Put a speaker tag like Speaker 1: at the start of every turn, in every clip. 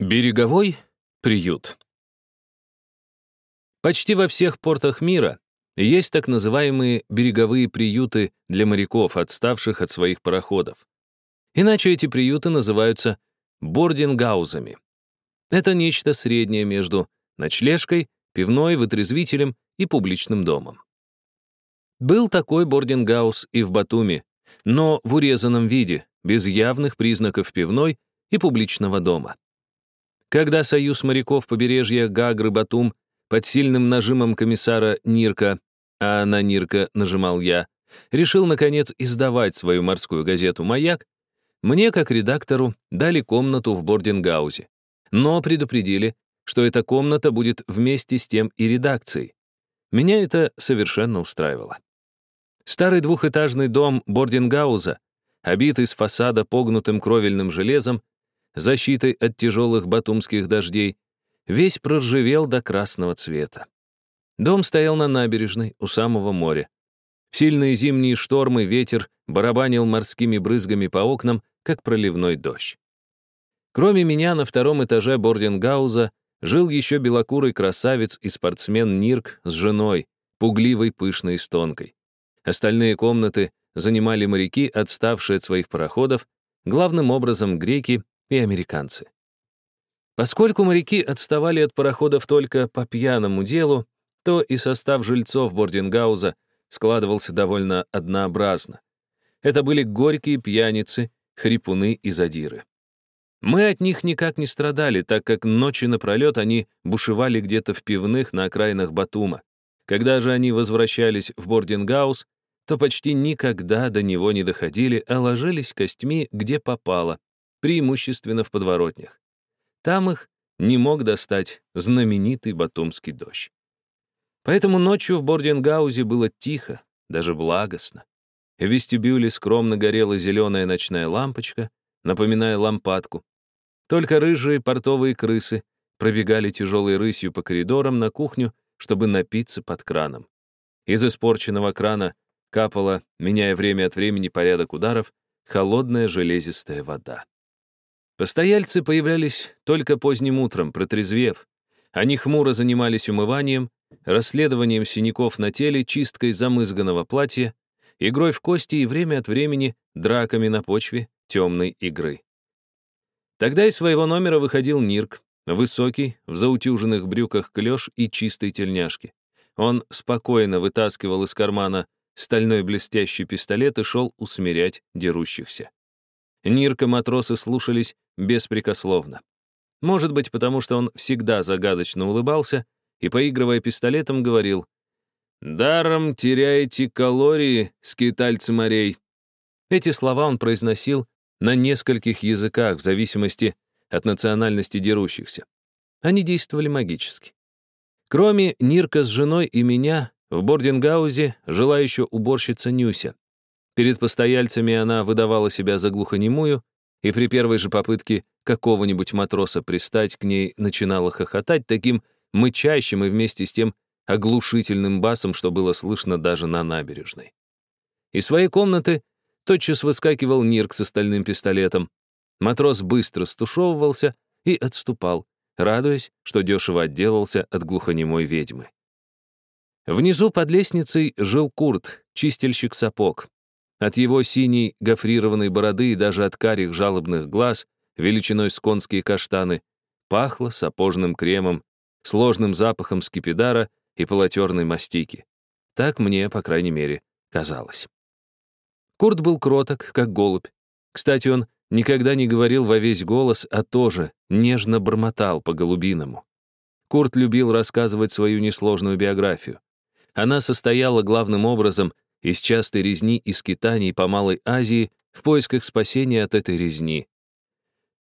Speaker 1: Береговой приют. Почти во всех портах мира есть так называемые береговые приюты для моряков, отставших от своих пароходов. Иначе эти приюты называются бордингаузами. Это нечто среднее между ночлежкой, пивной, вытрезвителем и публичным домом. Был такой бордингаус и в Батуми, но в урезанном виде, без явных признаков пивной и публичного дома. Когда союз моряков побережья Гагры-Батум под сильным нажимом комиссара Нирка, а на Нирка нажимал я, решил, наконец, издавать свою морскую газету «Маяк», мне, как редактору, дали комнату в бордингаузе. Но предупредили, что эта комната будет вместе с тем и редакцией. Меня это совершенно устраивало. Старый двухэтажный дом бордингауза, обитый с фасада погнутым кровельным железом, защитой от тяжелых батумских дождей, весь проржавел до красного цвета. Дом стоял на набережной, у самого моря. В сильные зимние штормы ветер барабанил морскими брызгами по окнам, как проливной дождь. Кроме меня на втором этаже бордингауза жил еще белокурый красавец и спортсмен Нирк с женой, пугливой, пышной и стонкой. Остальные комнаты занимали моряки, отставшие от своих пароходов, главным образом греки и американцы. Поскольку моряки отставали от пароходов только по пьяному делу, то и состав жильцов Бордингауза складывался довольно однообразно. Это были горькие пьяницы, хрипуны и задиры. Мы от них никак не страдали, так как ночи напролет они бушевали где-то в пивных на окраинах Батума. Когда же они возвращались в Бордингаус, то почти никогда до него не доходили, а ложились костьми, где попало, преимущественно в подворотнях. Там их не мог достать знаменитый батумский дождь. Поэтому ночью в Бордингаузе было тихо, даже благостно. В вестибюле скромно горела зеленая ночная лампочка, напоминая лампадку. Только рыжие портовые крысы пробегали тяжелой рысью по коридорам на кухню, чтобы напиться под краном. Из испорченного крана капала, меняя время от времени порядок ударов, холодная железистая вода. Постояльцы появлялись только поздним утром, протрезвев. Они хмуро занимались умыванием, расследованием синяков на теле, чисткой замызганного платья, игрой в кости и время от времени драками на почве темной игры. Тогда из своего номера выходил Нирк, высокий, в заутюженных брюках клеш и чистой тельняшке. Он спокойно вытаскивал из кармана стальной блестящий пистолет и шел усмирять дерущихся. Нирка матросы слушались беспрекословно. Может быть, потому что он всегда загадочно улыбался и, поигрывая пистолетом, говорил «Даром теряете калории, скитальцы морей». Эти слова он произносил на нескольких языках в зависимости от национальности дерущихся. Они действовали магически. Кроме Нирка с женой и меня, в бордингаузе жила еще уборщица Нюся. Перед постояльцами она выдавала себя за глухонемую, и при первой же попытке какого-нибудь матроса пристать к ней начинала хохотать таким мычащим и вместе с тем оглушительным басом, что было слышно даже на набережной. Из своей комнаты тотчас выскакивал Нирк с остальным пистолетом. Матрос быстро стушевывался и отступал, радуясь, что дешево отделался от глухонемой ведьмы. Внизу под лестницей жил Курт, чистильщик сапог. От его синей гофрированной бороды и даже от карих жалобных глаз, величиной с конские каштаны, пахло сапожным кремом, сложным запахом скипидара и полотерной мастики. Так мне, по крайней мере, казалось. Курт был кроток, как голубь. Кстати, он никогда не говорил во весь голос, а тоже нежно бормотал по-голубиному. Курт любил рассказывать свою несложную биографию. Она состояла главным образом из частой резни и скитаний по Малой Азии в поисках спасения от этой резни.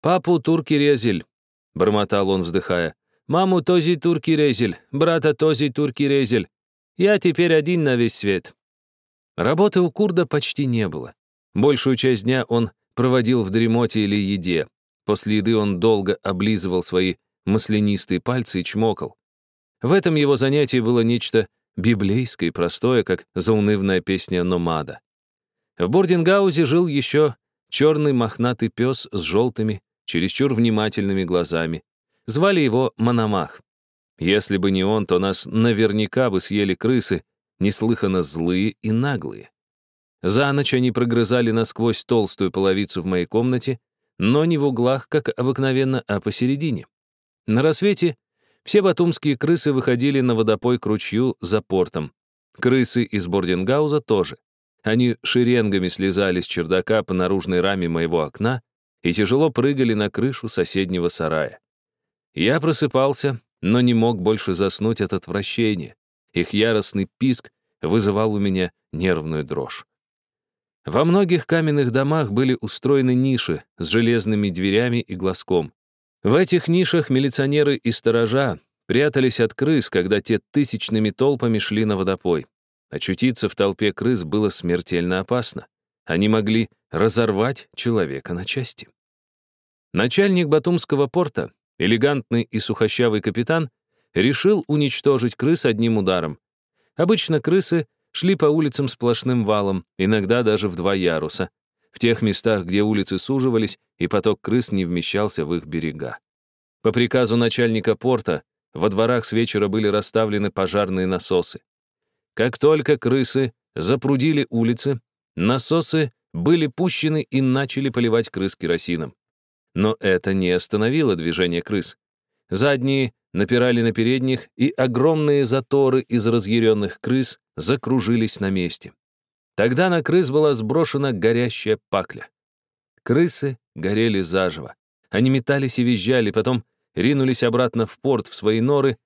Speaker 1: «Папу турки резель», — бормотал он, вздыхая. «Маму този турки резель, брата този турки резель. Я теперь один на весь свет». Работы у Курда почти не было. Большую часть дня он проводил в дремоте или еде. После еды он долго облизывал свои маслянистые пальцы и чмокал. В этом его занятии было нечто библейское и простое, как заунывная песня Номада. В Бордингаузе жил еще черный мохнатый пес с желтыми, чересчур внимательными глазами. Звали его Мономах. Если бы не он, то нас наверняка бы съели крысы, неслыханно злые и наглые. За ночь они прогрызали насквозь толстую половицу в моей комнате, но не в углах, как обыкновенно, а посередине. На рассвете все батумские крысы выходили на водопой к ручью за портом. Крысы из бордингауза тоже. Они шеренгами слезали с чердака по наружной раме моего окна и тяжело прыгали на крышу соседнего сарая. Я просыпался, но не мог больше заснуть от отвращения. Их яростный писк вызывал у меня нервную дрожь. Во многих каменных домах были устроены ниши с железными дверями и глазком. В этих нишах милиционеры и сторожа прятались от крыс, когда те тысячными толпами шли на водопой. Очутиться в толпе крыс было смертельно опасно. Они могли разорвать человека на части. Начальник Батумского порта, элегантный и сухощавый капитан, решил уничтожить крыс одним ударом. Обычно крысы шли по улицам сплошным валом, иногда даже в два яруса, в тех местах, где улицы суживались, и поток крыс не вмещался в их берега. По приказу начальника порта во дворах с вечера были расставлены пожарные насосы. Как только крысы запрудили улицы, насосы были пущены и начали поливать крыс керосином. Но это не остановило движение крыс. Задние напирали на передних, и огромные заторы из разъяренных крыс закружились на месте. Тогда на крыс была сброшена горящая пакля. Крысы горели заживо. Они метались и визжали, потом ринулись обратно в порт, в свои норы,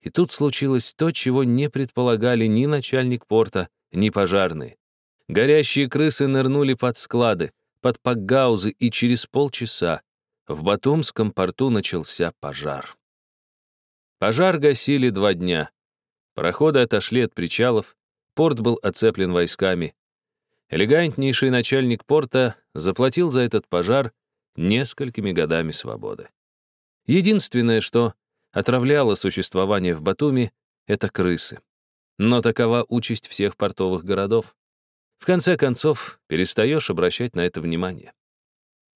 Speaker 1: и тут случилось то, чего не предполагали ни начальник порта, ни пожарные. Горящие крысы нырнули под склады, под пакгаузы, и через полчаса в Батумском порту начался пожар. Пожар гасили два дня. Пароходы отошли от причалов, Порт был оцеплен войсками. Элегантнейший начальник порта заплатил за этот пожар несколькими годами свободы. Единственное, что отравляло существование в Батуми, это крысы. Но такова участь всех портовых городов. В конце концов, перестаешь обращать на это внимание.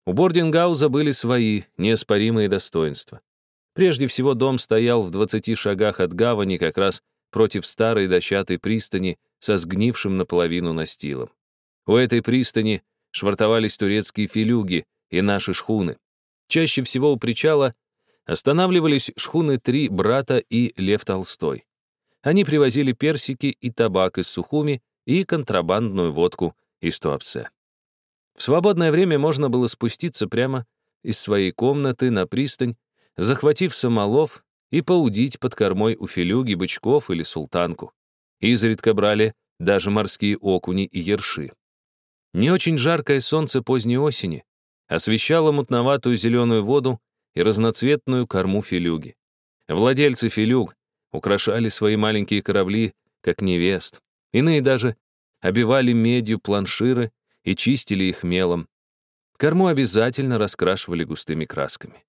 Speaker 1: У Бордингауза были свои неоспоримые достоинства. Прежде всего, дом стоял в 20 шагах от гавани как раз против старой дощатой пристани со сгнившим наполовину настилом. У этой пристани швартовались турецкие филюги и наши шхуны. Чаще всего у причала останавливались шхуны «Три брата» и «Лев Толстой». Они привозили персики и табак из Сухуми и контрабандную водку из Туапсе. В свободное время можно было спуститься прямо из своей комнаты на пристань, захватив самолов и поудить под кормой у филюги, бычков или султанку. Изредка брали даже морские окуни и ерши. Не очень жаркое солнце поздней осени освещало мутноватую зеленую воду и разноцветную корму филюги. Владельцы филюг украшали свои маленькие корабли, как невест. Иные даже обивали медью планширы и чистили их мелом. Корму обязательно раскрашивали густыми красками.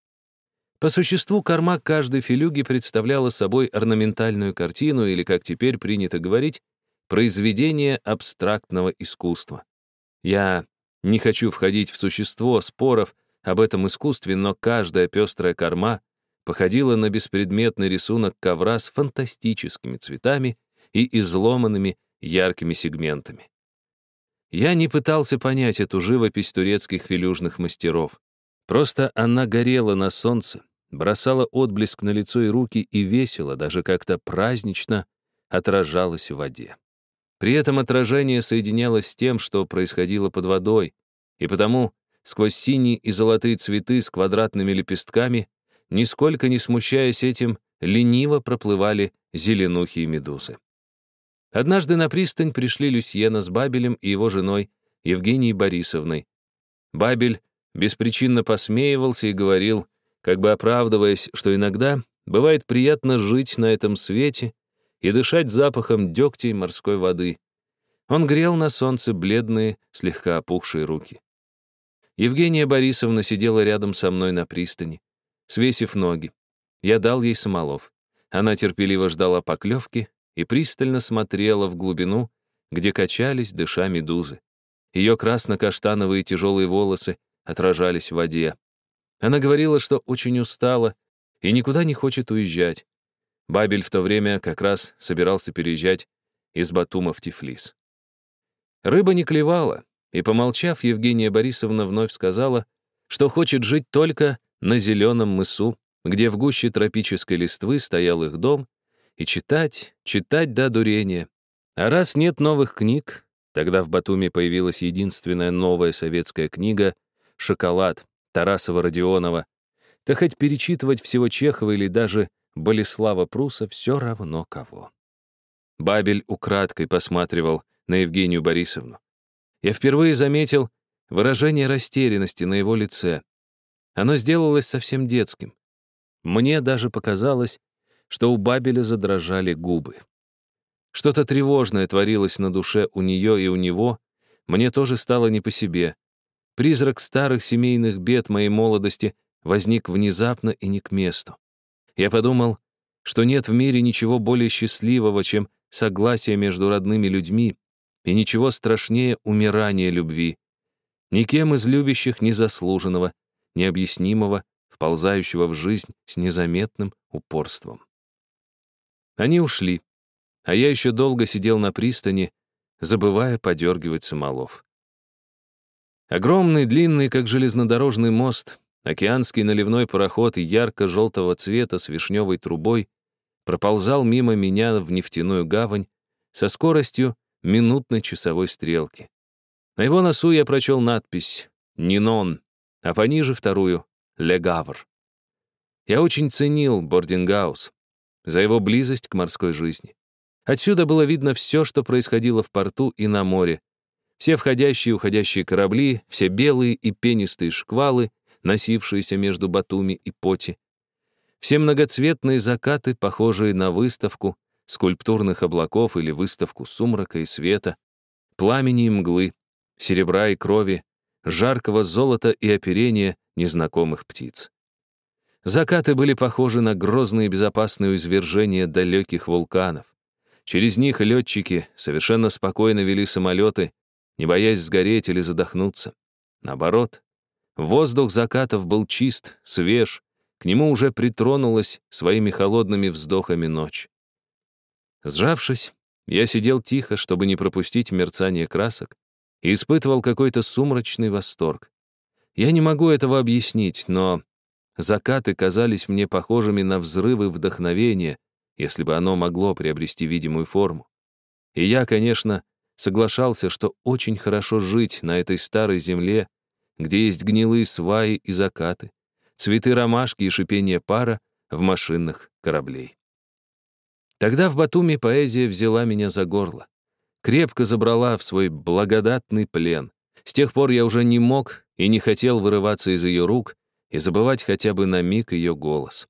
Speaker 1: По существу корма каждой филюги представляла собой орнаментальную картину или, как теперь принято говорить, произведение абстрактного искусства. Я не хочу входить в существо споров об этом искусстве, но каждая пестрая корма походила на беспредметный рисунок ковра с фантастическими цветами и изломанными яркими сегментами. Я не пытался понять эту живопись турецких филюжных мастеров. Просто она горела на солнце, бросала отблеск на лицо и руки и весело, даже как-то празднично отражалась в воде. При этом отражение соединялось с тем, что происходило под водой, и потому сквозь синие и золотые цветы с квадратными лепестками, нисколько не смущаясь этим, лениво проплывали зеленухи и медузы. Однажды на пристань пришли Люсьена с Бабелем и его женой Евгенией Борисовной. Бабель беспричинно посмеивался и говорил, как бы оправдываясь, что иногда бывает приятно жить на этом свете и дышать запахом дегтя и морской воды. Он грел на солнце бледные, слегка опухшие руки. Евгения Борисовна сидела рядом со мной на пристани, свесив ноги. Я дал ей самолов. Она терпеливо ждала поклевки и пристально смотрела в глубину, где качались, дыша медузы. Ее красно-каштановые тяжелые волосы отражались в воде. Она говорила, что очень устала и никуда не хочет уезжать. Бабель в то время как раз собирался переезжать из Батума в Тифлис. Рыба не клевала, и, помолчав, Евгения Борисовна вновь сказала, что хочет жить только на зеленом мысу, где в гуще тропической листвы стоял их дом, и читать, читать до дурения. А раз нет новых книг, тогда в Батуми появилась единственная новая советская книга «Шоколад» Тарасова-Родионова, то хоть перечитывать всего Чехова или даже Болеслава Пруса все равно кого. Бабель украдкой посматривал на Евгению Борисовну. Я впервые заметил выражение растерянности на его лице. Оно сделалось совсем детским. Мне даже показалось, что у Бабеля задрожали губы. Что-то тревожное творилось на душе у нее и у него, мне тоже стало не по себе. Призрак старых семейных бед моей молодости возник внезапно и не к месту. Я подумал, что нет в мире ничего более счастливого, чем согласие между родными людьми, и ничего страшнее умирания любви. Никем из любящих незаслуженного, необъяснимого, вползающего в жизнь с незаметным упорством. Они ушли, а я еще долго сидел на пристани, забывая подергивать самолов. Огромный, длинный, как железнодорожный мост, океанский наливной пароход ярко-желтого цвета с вишневой трубой проползал мимо меня в нефтяную гавань со скоростью минутной часовой стрелки. На его носу я прочел надпись «Нинон», а пониже вторую «Ле Гавр». Я очень ценил Бордингаус за его близость к морской жизни. Отсюда было видно все, что происходило в порту и на море. Все входящие и уходящие корабли, все белые и пенистые шквалы, носившиеся между Батуми и Поти. Все многоцветные закаты, похожие на выставку скульптурных облаков или выставку сумрака и света, пламени и мглы, серебра и крови, жаркого золота и оперения незнакомых птиц. Закаты были похожи на грозные безопасные извержения далеких вулканов. Через них летчики совершенно спокойно вели самолеты, не боясь сгореть или задохнуться. Наоборот, воздух закатов был чист, свеж, к нему уже притронулась своими холодными вздохами ночь. Сжавшись, я сидел тихо, чтобы не пропустить мерцание красок, и испытывал какой-то сумрачный восторг. Я не могу этого объяснить, но закаты казались мне похожими на взрывы вдохновения, если бы оно могло приобрести видимую форму. И я, конечно, соглашался, что очень хорошо жить на этой старой земле, где есть гнилые сваи и закаты, цветы ромашки и шипение пара в машинах кораблей. Тогда в Батуми поэзия взяла меня за горло. Крепко забрала в свой благодатный плен. С тех пор я уже не мог и не хотел вырываться из ее рук и забывать хотя бы на миг ее голос.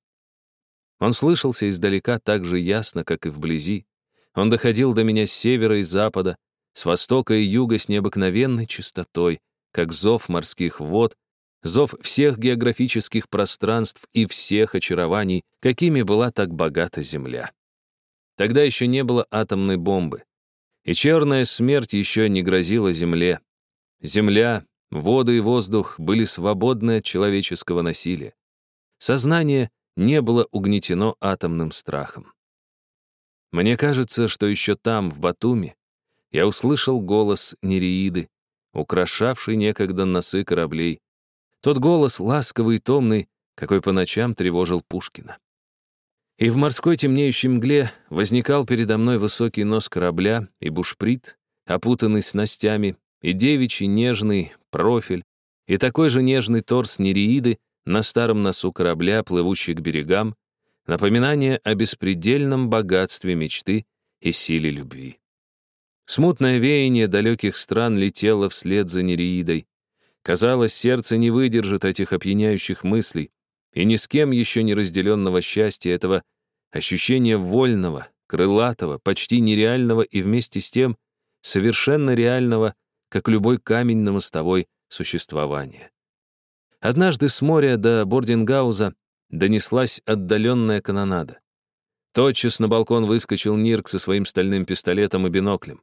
Speaker 1: Он слышался издалека так же ясно, как и вблизи. Он доходил до меня с севера и запада, с востока и юга с необыкновенной чистотой, как зов морских вод, зов всех географических пространств и всех очарований, какими была так богата Земля. Тогда еще не было атомной бомбы. И черная смерть еще не грозила Земле. Земля, вода и воздух были свободны от человеческого насилия. Сознание не было угнетено атомным страхом. Мне кажется, что еще там, в Батуми, я услышал голос Нереиды, украшавший некогда носы кораблей. Тот голос ласковый и томный, какой по ночам тревожил Пушкина. И в морской темнеющей мгле возникал передо мной высокий нос корабля и бушприт, опутанный снастями, и девичий нежный профиль, и такой же нежный торс нереиды на старом носу корабля, плывущий к берегам, напоминание о беспредельном богатстве мечты и силе любви. Смутное веяние далеких стран летело вслед за нереидой. Казалось, сердце не выдержит этих опьяняющих мыслей, и ни с кем еще не разделенного счастья этого ощущения вольного, крылатого, почти нереального и вместе с тем совершенно реального, как любой камень на мостовой существования. Однажды с моря до Бордингауза донеслась отдаленная канонада. Тотчас на балкон выскочил Нирк со своим стальным пистолетом и биноклем.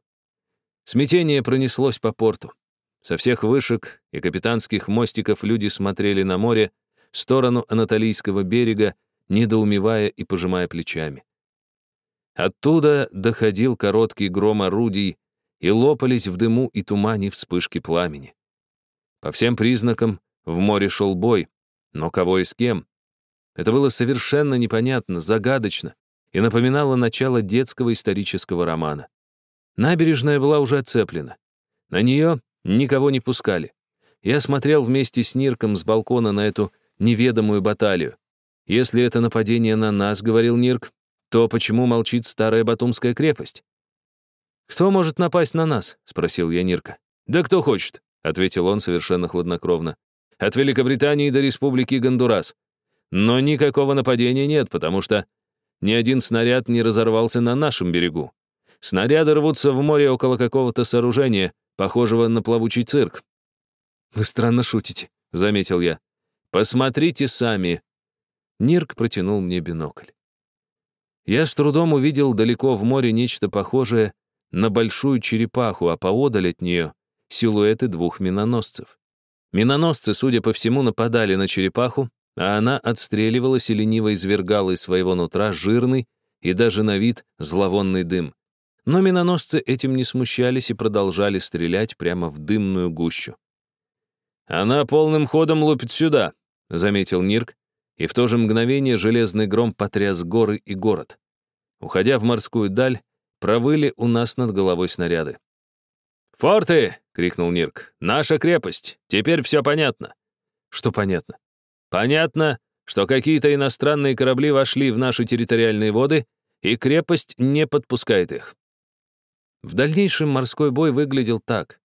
Speaker 1: Смятение пронеслось по порту. Со всех вышек и капитанских мостиков люди смотрели на море, в сторону Анатолийского берега, недоумевая и пожимая плечами. Оттуда доходил короткий гром орудий, и лопались в дыму и тумане вспышки пламени. По всем признакам в море шел бой, но кого и с кем? Это было совершенно непонятно, загадочно и напоминало начало детского исторического романа. Набережная была уже оцеплена. На нее никого не пускали. Я смотрел вместе с Нирком с балкона на эту неведомую баталию. Если это нападение на нас, — говорил Нирк, — то почему молчит старая Батумская крепость? «Кто может напасть на нас?» — спросил я Нирка. «Да кто хочет», — ответил он совершенно хладнокровно. «От Великобритании до Республики Гондурас. Но никакого нападения нет, потому что ни один снаряд не разорвался на нашем берегу. Снаряды рвутся в море около какого-то сооружения, похожего на плавучий цирк. «Вы странно шутите», — заметил я. «Посмотрите сами». Нирк протянул мне бинокль. Я с трудом увидел далеко в море нечто похожее на большую черепаху, а поодаль от нее — силуэты двух миноносцев. Миноносцы, судя по всему, нападали на черепаху, а она отстреливалась и лениво извергала из своего нутра жирный и даже на вид зловонный дым. Но миноносцы этим не смущались и продолжали стрелять прямо в дымную гущу. «Она полным ходом лупит сюда», — заметил Нирк, и в то же мгновение железный гром потряс горы и город. Уходя в морскую даль, провыли у нас над головой снаряды. «Форты!» — крикнул Нирк. «Наша крепость! Теперь все понятно!» «Что понятно?» «Понятно, что какие-то иностранные корабли вошли в наши территориальные воды, и крепость не подпускает их. В дальнейшем морской бой выглядел так.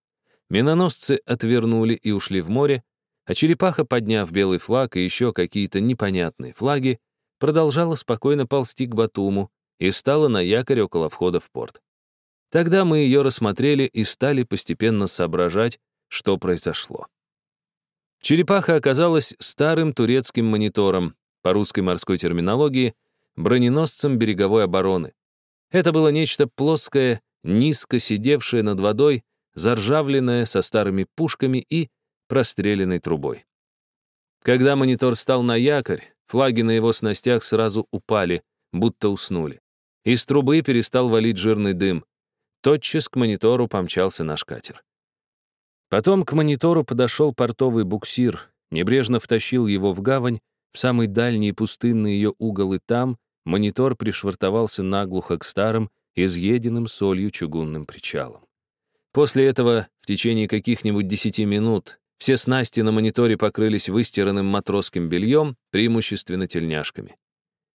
Speaker 1: Миноносцы отвернули и ушли в море, а черепаха, подняв белый флаг и еще какие-то непонятные флаги, продолжала спокойно ползти к Батуму и стала на якорь около входа в порт. Тогда мы ее рассмотрели и стали постепенно соображать, что произошло. Черепаха оказалась старым турецким монитором, по русской морской терминологии, броненосцем береговой обороны. Это было нечто плоское низко сидевшая над водой, заржавленная со старыми пушками и простреленной трубой. Когда монитор стал на якорь, флаги на его снастях сразу упали, будто уснули. Из трубы перестал валить жирный дым. Тотчас к монитору помчался наш катер. Потом к монитору подошел портовый буксир, небрежно втащил его в гавань, в самый дальний пустынный ее угол, и там монитор пришвартовался наглухо к старым, изъеденным солью чугунным причалом. После этого в течение каких-нибудь десяти минут все снасти на мониторе покрылись выстиранным матросским бельем, преимущественно тельняшками.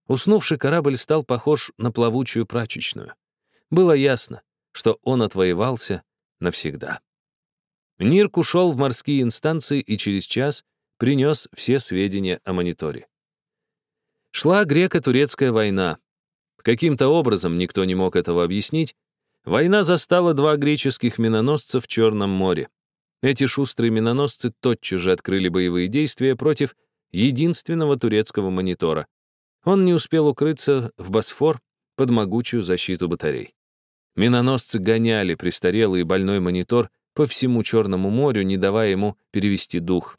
Speaker 1: Уснувший корабль стал похож на плавучую прачечную. Было ясно, что он отвоевался навсегда. Нирк ушел в морские инстанции и через час принес все сведения о мониторе. Шла греко-турецкая война, Каким-то образом, никто не мог этого объяснить, война застала два греческих миноносца в Черном море. Эти шустрые миноносцы тотчас же открыли боевые действия против единственного турецкого монитора. Он не успел укрыться в Босфор под могучую защиту батарей. Миноносцы гоняли престарелый и больной монитор по всему Черному морю, не давая ему перевести дух.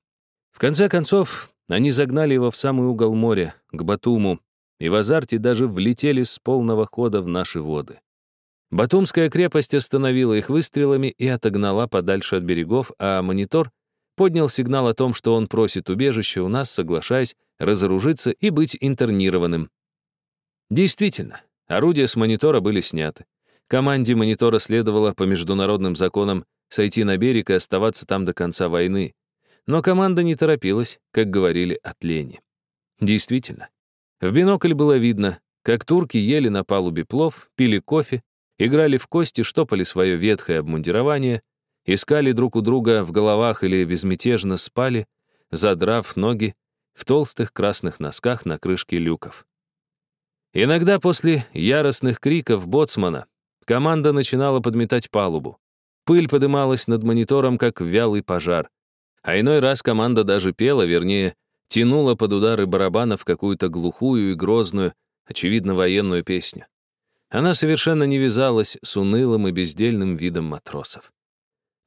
Speaker 1: В конце концов, они загнали его в самый угол моря, к Батуму, и в азарте даже влетели с полного хода в наши воды. Батумская крепость остановила их выстрелами и отогнала подальше от берегов, а монитор поднял сигнал о том, что он просит убежище у нас, соглашаясь разоружиться и быть интернированным. Действительно, орудия с монитора были сняты. Команде монитора следовало по международным законам сойти на берег и оставаться там до конца войны. Но команда не торопилась, как говорили от лени. Действительно, в бинокль было видно, как турки ели на палубе плов, пили кофе, играли в кости, штопали свое ветхое обмундирование, искали друг у друга в головах или безмятежно спали, задрав ноги в толстых красных носках на крышке люков. Иногда после яростных криков боцмана команда начинала подметать палубу. Пыль подымалась над монитором, как вялый пожар. А иной раз команда даже пела, вернее, тянула под удары барабанов какую-то глухую и грозную, очевидно, военную песню. Она совершенно не вязалась с унылым и бездельным видом матросов.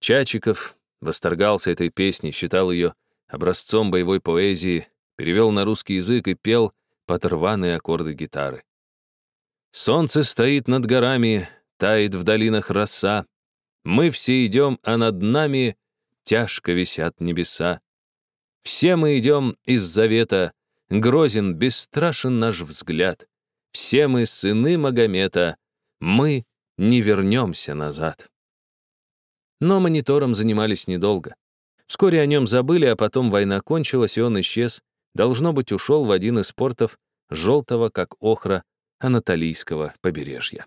Speaker 1: Чачиков восторгался этой песней, считал ее образцом боевой поэзии, перевел на русский язык и пел под рваные аккорды гитары. Солнце стоит над горами, тает в долинах роса. Мы все идем, а над нами тяжко висят небеса. Все мы идем из завета, грозен, бесстрашен наш взгляд. Все мы сыны Магомета, мы не вернемся назад. Но монитором занимались недолго. Вскоре о нем забыли, а потом война кончилась, и он исчез. Должно быть, ушел в один из портов, желтого, как охра, анатолийского побережья.